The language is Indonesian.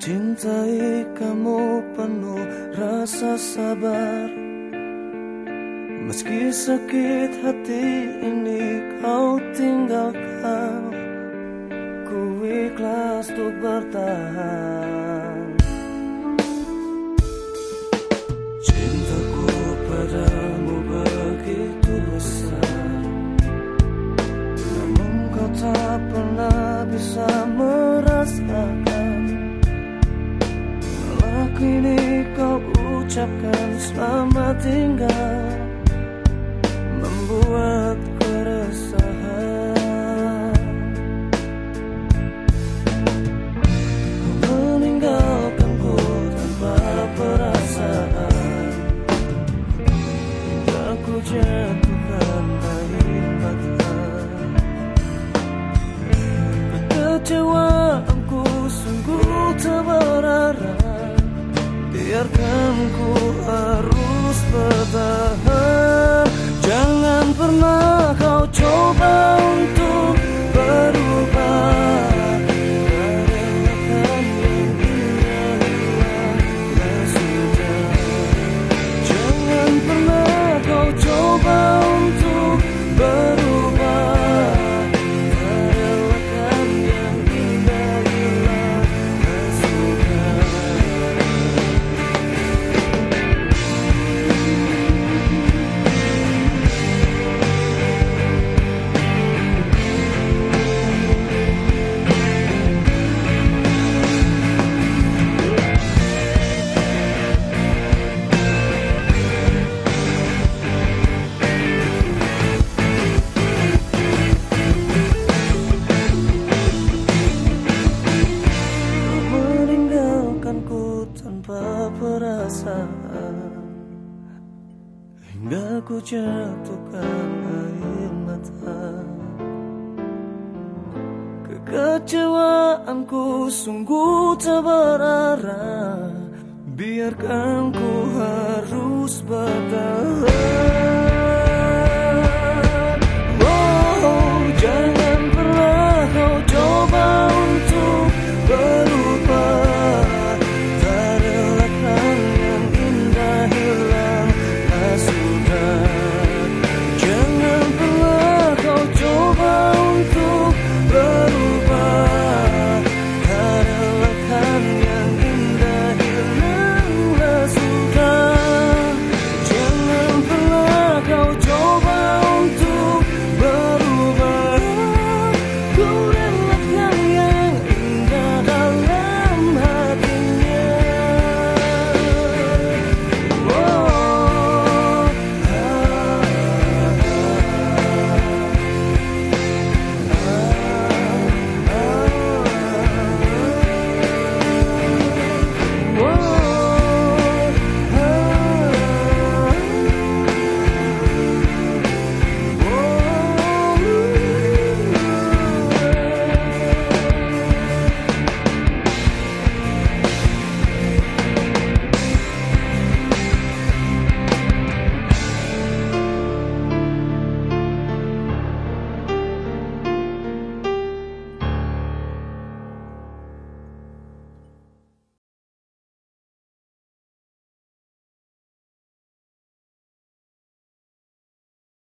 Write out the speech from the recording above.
Mencintai kamu penuh rasa sabar. Meski sakit hati ini kau tinggalkan Ku ikhlas untuk bertahan. Ucapkan selamat tinggal Membuat keresahan. Kau meninggalkanku tanpa perasaan Hingga ku jatuhkan air mata Kekecewaanku sungguh tak berarah Biarkan ku harus bertahan. Jangan pernah kau coba untuk berubah. Jangan pernah kau coba Hingga ku jatuhkan air mata. Kekecewaanku sungguh tak berarah Biarkan ku harus bertahan.